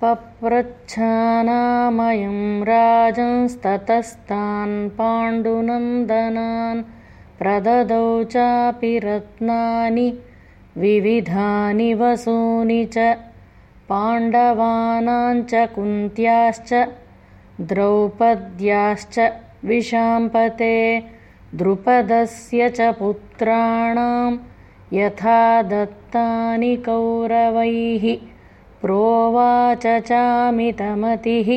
पप्रच्छानामयं राजंस्ततस्तान् पाण्डुनन्दनान् प्रददौ चापि रत्नानि विविधानि वसूनि च पाण्डवानाञ्च कुन्त्याश्च द्रौपद्याश्च विशाम्पते द्रुपदस्य च पुत्राणां यथा दत्तानि कौरवैः प्रोवाच चामितमतिः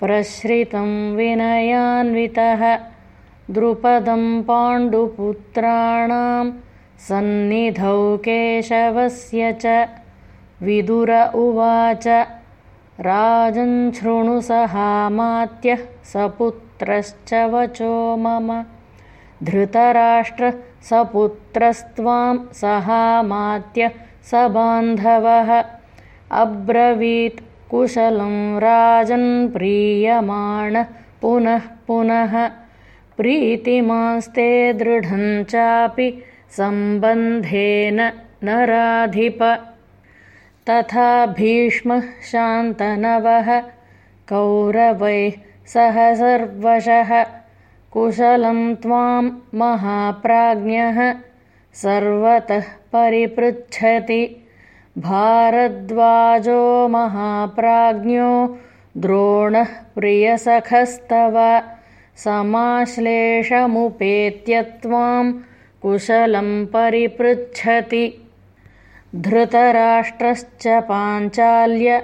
प्रश्रितं विनयान्वितः द्रुपदं पाण्डुपुत्राणां सन्निधौ केशवस्य च विदुर उवाच राजञ्छृणुसहामात्यः सपुत्रश्च वचो मम। धृतराष्ट्र सपुत्रस्त्वां सहामात्यः स बान्धवः अब्रवीत् कुशलं राजन्प्रीयमाण पुनः पुनः प्रीतिमास्ते दृढं चापि सम्बन्धेन नराधिप। तथा भीष्मः शान्तनवः कौरवैः सह सर्वशः। कुशलं त्वां महाप्राज्ञः सर्वतः परिपृच्छति भारद्वाजो महाप्राज्ञो द्रोणः प्रियसखस्तव। समाश्लेषमुपेत्य त्वां कुशलं परिपृच्छति। धृतराष्ट्रश्च पाञ्चाल्य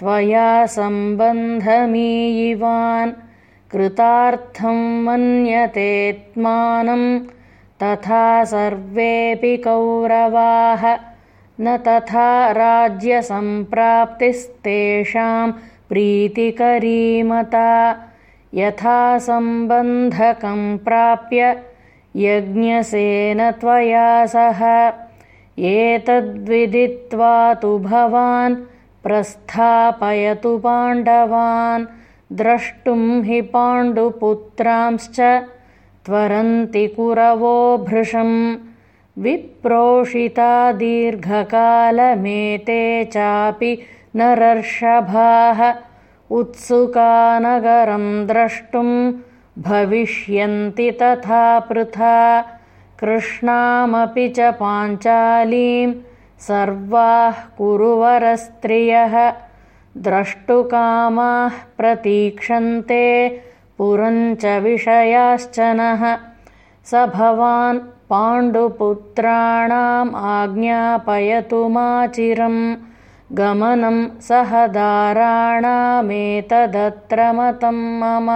त्वया सम्बन्धमीयिवान् कृतार्थं मन्यतेत्मानं तथा सर्वेऽपि कौरवाः न तथा राज्यसम्प्राप्तिस्तेषां प्रीतिकरीमता यथा सम्बन्धकं प्राप्य यज्ञसेन त्वया सह। एतद्विदित्वा तु भवान् प्रस्थापयतु पाण्डवान्। द्रष्टुं हि पाण्डुपुत्रांश्च त्वरन्ति कुरवो भृशम् विप्रोषिता दीर्घकालमेते चापि नरर्षभाः। उत्सुकानगरं द्रष्टुं भविष्यन्ति तथा पृथा। कृष्णामपि च पाञ्चालीं सर्वाः कुरुवरस्त्रियः। द्रष्टुकामाः प्रतीक्षन्ते पुरञ्च विषयाश्च नः स भवान् पाण्डुपुत्राणाम् आज्ञापयतु माचिरम् गमनं सह दाराणामेतदत्र मतं मम